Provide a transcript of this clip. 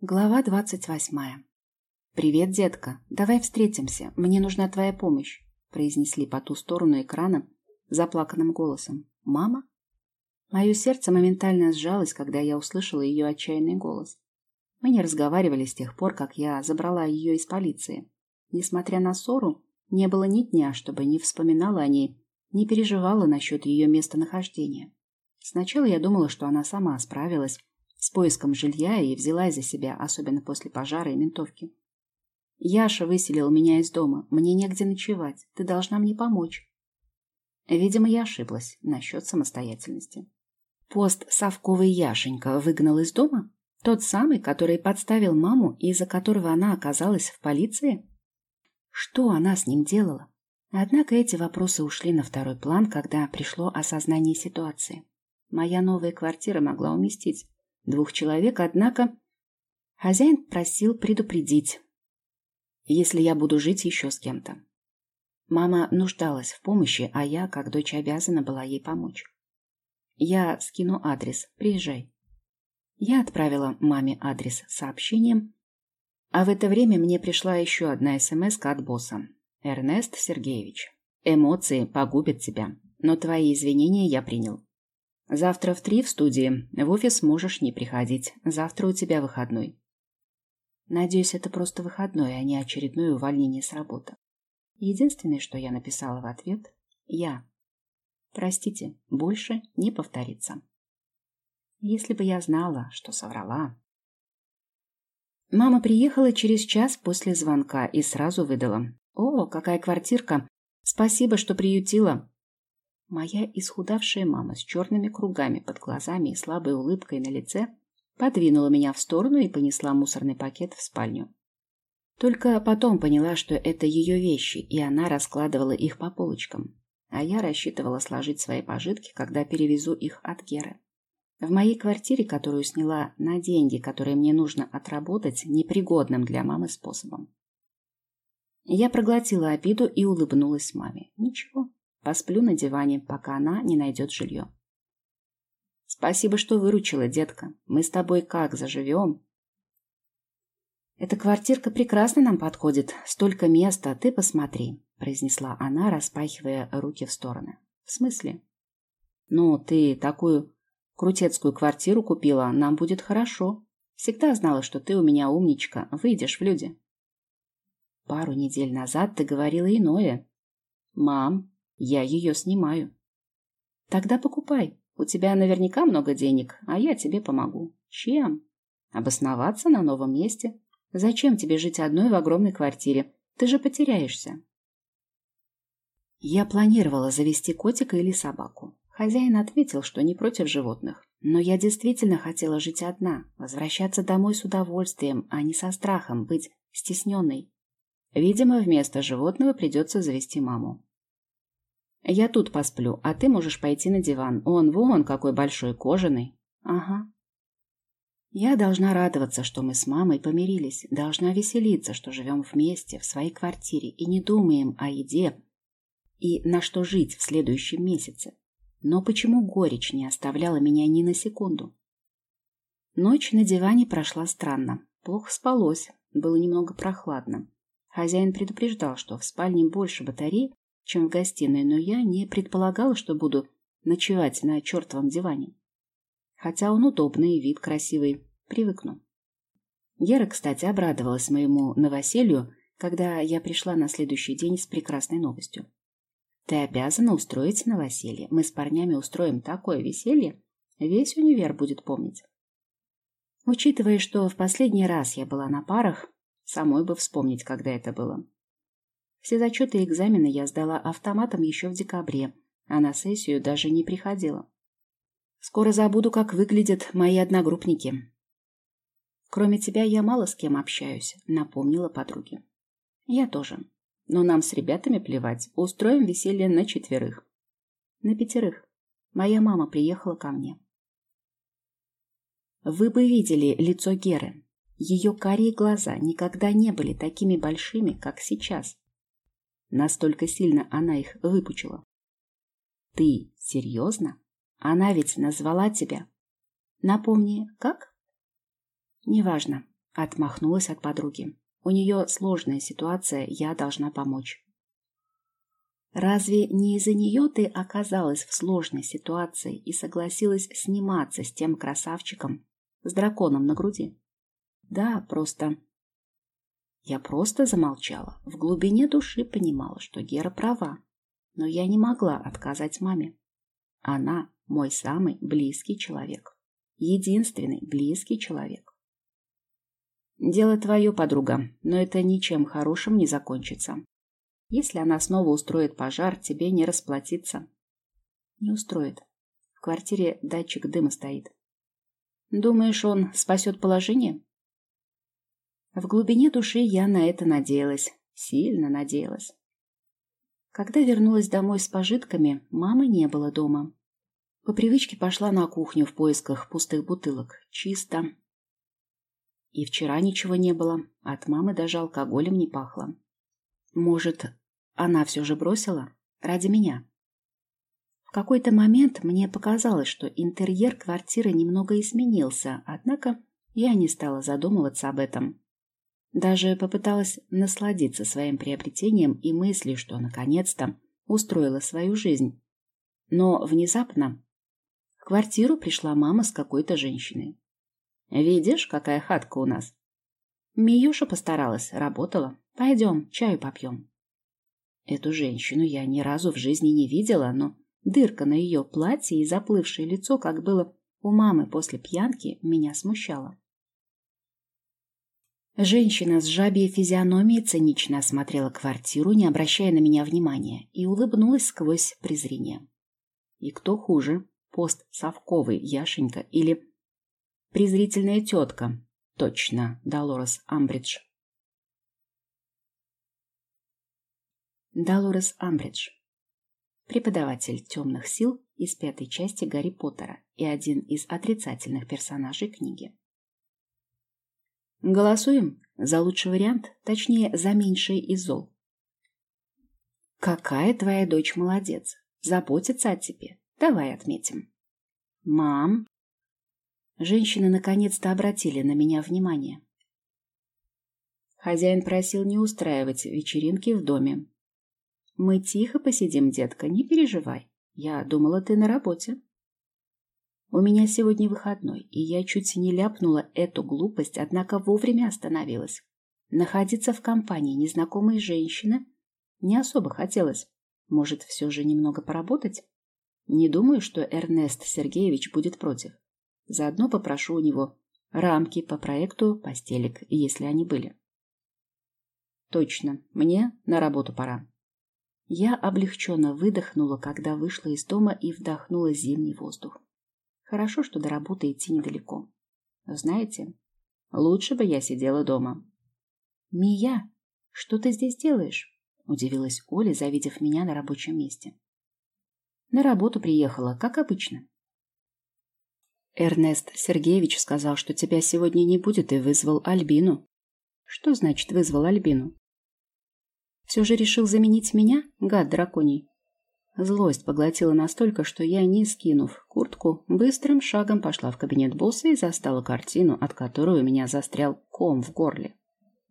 Глава двадцать восьмая. «Привет, детка. Давай встретимся. Мне нужна твоя помощь», — произнесли по ту сторону экрана заплаканным голосом. «Мама?» Мое сердце моментально сжалось, когда я услышала ее отчаянный голос. Мы не разговаривали с тех пор, как я забрала ее из полиции. Несмотря на ссору, не было ни дня, чтобы не вспоминала о ней, не переживала насчет ее местонахождения. Сначала я думала, что она сама справилась, с поиском жилья и взялась за себя, особенно после пожара и ментовки. Яша выселил меня из дома. Мне негде ночевать. Ты должна мне помочь. Видимо, я ошиблась насчет самостоятельности. Пост совковый Яшенька выгнал из дома? Тот самый, который подставил маму и из-за которого она оказалась в полиции? Что она с ним делала? Однако эти вопросы ушли на второй план, когда пришло осознание ситуации. Моя новая квартира могла уместить двух человек, однако хозяин просил предупредить, если я буду жить еще с кем-то. Мама нуждалась в помощи, а я, как дочь, обязана была ей помочь. Я скину адрес, приезжай. Я отправила маме адрес сообщением, а в это время мне пришла еще одна смс от босса. «Эрнест Сергеевич, эмоции погубят тебя, но твои извинения я принял. Завтра в три в студии. В офис можешь не приходить. Завтра у тебя выходной. Надеюсь, это просто выходной, а не очередное увольнение с работы. Единственное, что я написала в ответ – я. Простите, больше не повторится. Если бы я знала, что соврала. Мама приехала через час после звонка и сразу выдала. «О, какая квартирка! Спасибо, что приютила. Моя исхудавшая мама с черными кругами под глазами и слабой улыбкой на лице подвинула меня в сторону и понесла мусорный пакет в спальню. Только потом поняла, что это ее вещи, и она раскладывала их по полочкам. А я рассчитывала сложить свои пожитки, когда перевезу их от Геры. В моей квартире, которую сняла на деньги, которые мне нужно отработать непригодным для мамы способом. Я проглотила обиду и улыбнулась маме. Ничего, Посплю на диване, пока она не найдет жилье. Спасибо, что выручила, детка. Мы с тобой как заживем? Эта квартирка прекрасно нам подходит. Столько места, ты посмотри, произнесла она, распахивая руки в стороны. В смысле? Ну, ты такую крутецкую квартиру купила, нам будет хорошо. Всегда знала, что ты у меня умничка, выйдешь в люди. Пару недель назад ты говорила иное. Мам, я ее снимаю. Тогда покупай. У тебя наверняка много денег, а я тебе помогу. Чем? Обосноваться на новом месте. Зачем тебе жить одной в огромной квартире? Ты же потеряешься. Я планировала завести котика или собаку. Хозяин ответил, что не против животных. Но я действительно хотела жить одна, возвращаться домой с удовольствием, а не со страхом быть стесненной. Видимо, вместо животного придется завести маму. Я тут посплю, а ты можешь пойти на диван. Он вон какой большой, кожаный. Ага. Я должна радоваться, что мы с мамой помирились, должна веселиться, что живем вместе в своей квартире и не думаем о еде и на что жить в следующем месяце. Но почему горечь не оставляла меня ни на секунду? Ночь на диване прошла странно. Плохо спалось, было немного прохладно. Хозяин предупреждал, что в спальне больше батарей, чем в гостиной, но я не предполагала, что буду ночевать на чертовом диване. Хотя он удобный, вид красивый, привыкну. Гера, кстати, обрадовалась моему новоселью, когда я пришла на следующий день с прекрасной новостью. Ты обязана устроить новоселье. Мы с парнями устроим такое веселье, весь универ будет помнить. Учитывая, что в последний раз я была на парах, самой бы вспомнить, когда это было. Все зачеты и экзамены я сдала автоматом еще в декабре, а на сессию даже не приходила. Скоро забуду, как выглядят мои одногруппники. Кроме тебя я мало с кем общаюсь, напомнила подруге. Я тоже. Но нам с ребятами плевать. Устроим веселье на четверых. На пятерых. Моя мама приехала ко мне. Вы бы видели лицо Геры. Ее карие глаза никогда не были такими большими, как сейчас. Настолько сильно она их выпучила. Ты серьезно? Она ведь назвала тебя. Напомни, как? Неважно. Отмахнулась от подруги. У нее сложная ситуация, я должна помочь. Разве не из-за нее ты оказалась в сложной ситуации и согласилась сниматься с тем красавчиком, с драконом на груди? Да, просто... Я просто замолчала. В глубине души понимала, что Гера права. Но я не могла отказать маме. Она мой самый близкий человек. Единственный близкий человек. Дело твое, подруга, но это ничем хорошим не закончится. Если она снова устроит пожар, тебе не расплатиться. Не устроит. В квартире датчик дыма стоит. Думаешь, он спасет положение? В глубине души я на это надеялась. Сильно надеялась. Когда вернулась домой с пожитками, мамы не было дома. По привычке пошла на кухню в поисках пустых бутылок. Чисто. И вчера ничего не было. От мамы даже алкоголем не пахло. Может, она все же бросила? Ради меня? В какой-то момент мне показалось, что интерьер квартиры немного изменился, однако я не стала задумываться об этом. Даже попыталась насладиться своим приобретением и мыслью, что наконец-то устроила свою жизнь. Но внезапно в квартиру пришла мама с какой-то женщиной. «Видишь, какая хатка у нас?» Миюша постаралась, работала. «Пойдем, чаю попьем». Эту женщину я ни разу в жизни не видела, но дырка на ее платье и заплывшее лицо, как было у мамы после пьянки, меня смущало. Женщина с жабьей физиономией цинично осмотрела квартиру, не обращая на меня внимания, и улыбнулась сквозь презрение. И кто хуже, постсовковый Яшенька или презрительная тетка? Точно, Долорес Амбридж. Долорес Амбридж. Преподаватель темных сил из пятой части Гарри Поттера и один из отрицательных персонажей книги. Голосуем за лучший вариант, точнее, за меньший из зол. Какая твоя дочь молодец. Заботится о тебе. Давай отметим. Мам. Женщины наконец-то обратили на меня внимание. Хозяин просил не устраивать вечеринки в доме. Мы тихо посидим, детка, не переживай. Я думала, ты на работе. У меня сегодня выходной, и я чуть не ляпнула эту глупость, однако вовремя остановилась. Находиться в компании незнакомой женщины не особо хотелось. Может, все же немного поработать? Не думаю, что Эрнест Сергеевич будет против. Заодно попрошу у него рамки по проекту постелек, если они были. Точно, мне на работу пора. Я облегченно выдохнула, когда вышла из дома и вдохнула зимний воздух. Хорошо, что до работы идти недалеко. Но знаете, лучше бы я сидела дома. «Мия, что ты здесь делаешь?» – удивилась Оля, завидев меня на рабочем месте. «На работу приехала, как обычно». Эрнест Сергеевич сказал, что тебя сегодня не будет, и вызвал Альбину. Что значит вызвал Альбину? Все же решил заменить меня, гад драконий? Злость поглотила настолько, что я, не скинув куртку, быстрым шагом пошла в кабинет босса и застала картину, от которой у меня застрял ком в горле.